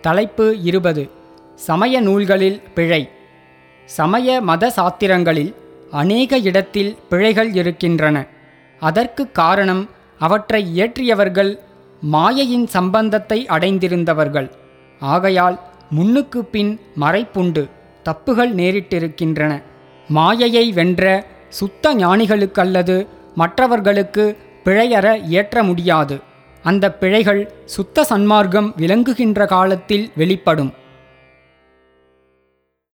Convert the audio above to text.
தலைப்பு இருபது. சமய நூல்களில் பிழை. சமய மத சாத்திரங்களில் அநேக இடத்தில் பிழைகள் இருக்கின்றன. அதற்கு காரணம் அவற்றை இயற்றியவர்கள் மாயையின் சம்பந்தத்தை அடைந்திருந்தவர்கள். ஆகையால் முன்னுக்கு பின் மறைப்புண்டு தப்புகள் நேரிட்டிருக்கின்றன. மாயையை வென்ற சுத்த ஞானிகளுக்கல்லது மற்றவர்களுக்கு பிழையற இயற்ற முடியாது. அந்த பிழைகள் சுத்த சன்மார்க்கம் விளங்குகின்ற காலத்தில் வெளிப்படும்.